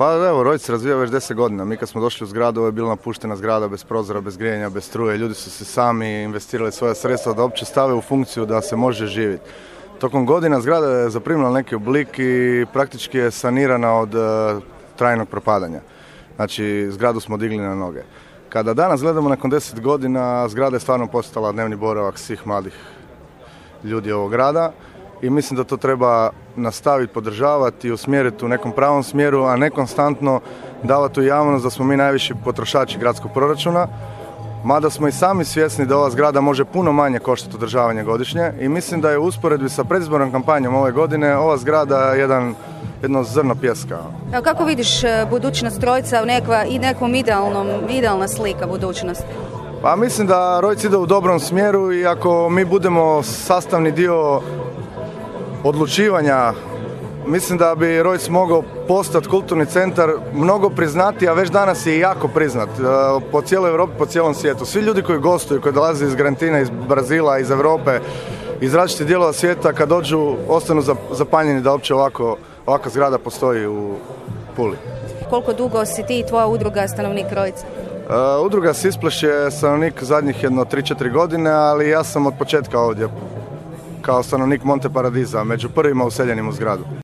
Pa evo, Rojc se razvija već 10 godina. Mi kad smo došli u zgradu, ovo je bila napuštena zgrada bez prozora, bez grijanja, bez struje. Ljudi su se sami investirali svoja sredstva da uopće stave u funkciju da se može živjeti. Tokom godina zgrada je zaprimila neki oblik i praktički je sanirana od e, trajnog propadanja. Znači, zgradu smo digli na noge. Kada danas gledamo nakon 10 godina, zgrada je stvarno postala dnevni boravak svih mladih ljudi ovog grada i mislim da to treba nastaviti, podržavati i usmjeriti u nekom pravom smjeru, a ne konstantno davati u javnost da smo mi najviši potrošači gradskog proračuna, mada smo i sami svjesni da ova zgrada može puno manje koštati održavanje godišnje i mislim da je u usporedbi sa predizbornom kampanjom ove godine ova zgrada jedan jedno zrno pjeska. Evo, kako vidiš e, budućnost Trojca u nekva, i nekom idealnom, idealna slika budućnosti? Pa mislim da Rojc ide u dobrom smjeru i ako mi budemo sastavni dio odlučivanja mislim da bi Rojc mogao postati kulturni centar mnogo priznati, a već danas je jako priznat e, po cijeloj Europi, po cijelom svijetu. Svi ljudi koji gostuju, koji dolaze iz Grantina, iz Brazila, iz Europe, iz različitih dijelova svijeta, kad dođu, ostanu zapanjeni da uopće ovako, ovakva zgrada postoji u Puli. Koliko dugo si ti i tvoja udruga stanovnik Rojca? Uh, udruga Sispleš je stanovnik zadnjih jedno 3-4 godine, ali ja sam od početka ovdje kao stanovnik Monte Paradiza, među prvima useljenim u zgradu.